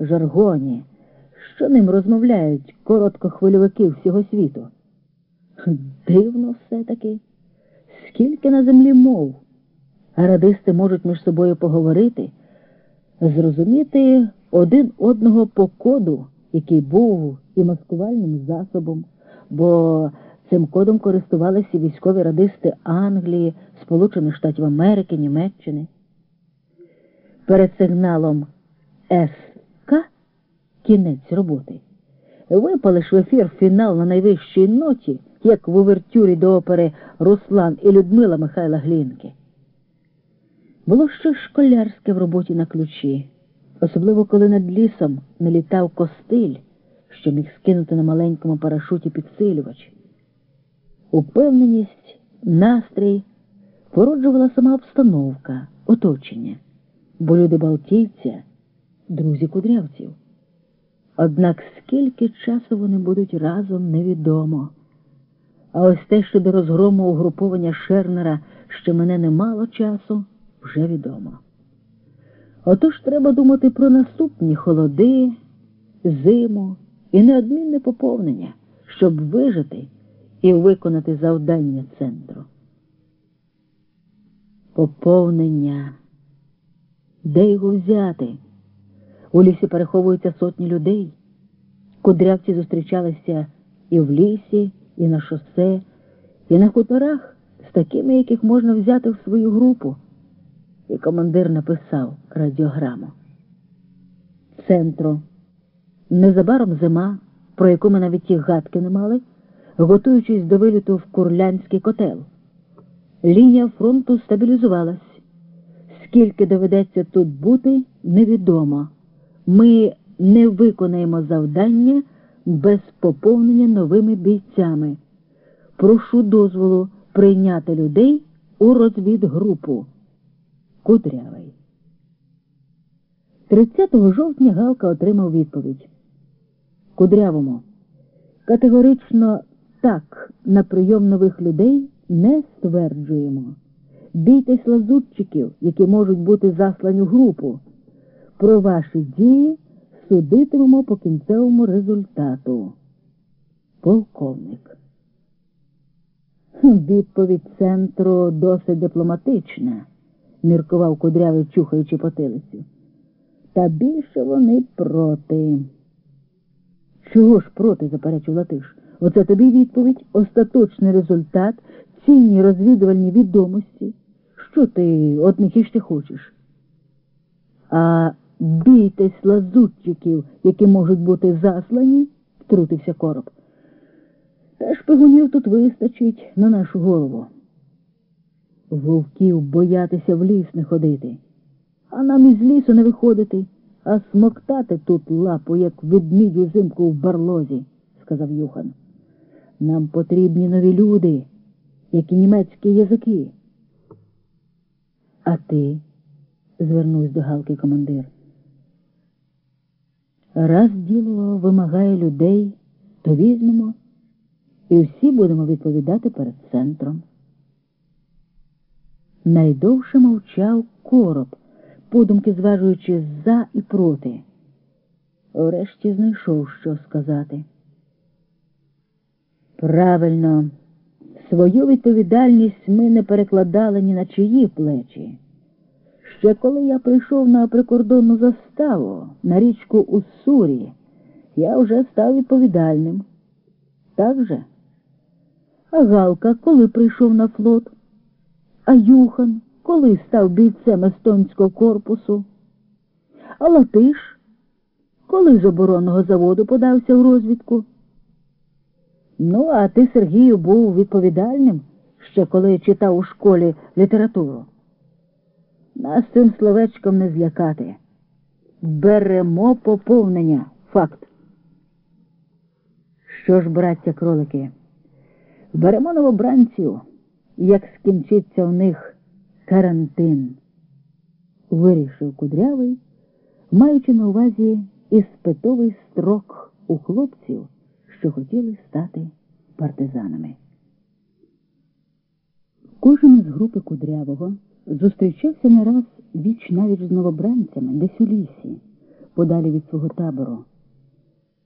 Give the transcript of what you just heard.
жаргоні, що ним розмовляють короткохвильовики всього світу. Дивно все-таки, скільки на землі мов, радисти можуть між собою поговорити, зрозуміти один одного по коду, який був і маскувальним засобом, бо цим кодом користувалися військові радисти Англії, Сполучених Штатів Америки, Німеччини. Перед сигналом СК кінець роботи. Випалиш в ефір фінал на найвищій ноті, як в увертюрі до опери Руслан і Людмила Михайла Глінки. Було щось школярське в роботі на ключі, особливо коли над лісом налітав костиль, що міг скинути на маленькому парашуті підсилювач. Упевненість, настрій породжувала сама обстановка, оточення, бо люди Балтійця друзі кудрявців. Однак скільки часу вони будуть разом, невідомо. А ось те, що до розгрому угруповання Шернера ще мене немало часу, вже відомо. Отож треба думати про наступні холоди, зиму і неодмінне поповнення, щоб вижити і виконати завдання центру. Поповнення. Де його взяти? У лісі переховуються сотні людей. Кудрявці зустрічалися і в лісі, і на шосе, і на хуторах з такими, яких можна взяти в свою групу. І командир написав радіограму. Центру. Незабаром зима, про яку ми навіть і гадки не мали, готуючись до виліту в Курлянський котел. Лінія фронту стабілізувалась. Скільки доведеться тут бути, невідомо. Ми не виконаємо завдання без поповнення новими бійцями. Прошу дозволу прийняти людей у розвідгрупу. Кудрявий. 30 жовтня Галка отримав відповідь. Кудрявому. Категорично так на прийом нових людей не стверджуємо. Бійтесь лазутчиків, які можуть бути заслані в групу. Про ваші дії судитимемо по кінцевому результату. Полковник. Відповідь центру досить дипломатична, міркував кудрявий, чухаючи потилицю. Та більше вони проти. Чого ж проти, заперечив Латиш. Оце тобі відповідь, остаточний результат, цінні розвідувальні відомості. Що ти от них іще хочеш? А бійтесь лазутчиків, які можуть бути заслані, втрутився короб. Та шпигунів тут вистачить на нашу голову. Вовків боятися в ліс не ходити, а нам із лісу не виходити, а смоктати тут лапу, як ведмідь узимку в барлозі, сказав Юхан. Нам потрібні нові люди, як і німецькі язики. А ти? звернувся до Галки командир. Раз діло вимагає людей, то візьмемо і всі будемо відповідати перед центром. Найдовше мовчав короб, подумки зважуючи за і проти. Врешті знайшов, що сказати. Правильно, свою відповідальність ми не перекладали ні на чиї плечі. Ще коли я прийшов на прикордонну заставу на річку Уссурі, я вже став відповідальним. Так же? А Галка коли прийшов на флот? А Юхан коли став бійцем естонського корпусу? А Латиш? Коли з оборонного заводу подався в розвідку? Ну, а ти, Сергію, був відповідальним, ще коли читав у школі літературу. Нас цим словечком не злякати. Беремо поповнення. Факт. Що ж, браття кролики, беремо новобранців, як скінчиться в них карантин, вирішив кудрявий, маючи на увазі іспитовий строк у хлопців, що хотіли стати партизанами. Кожен з групи кудрявого зустрічався не раз віч навіть з новобранцями десь у лісі, подалі від свого табору.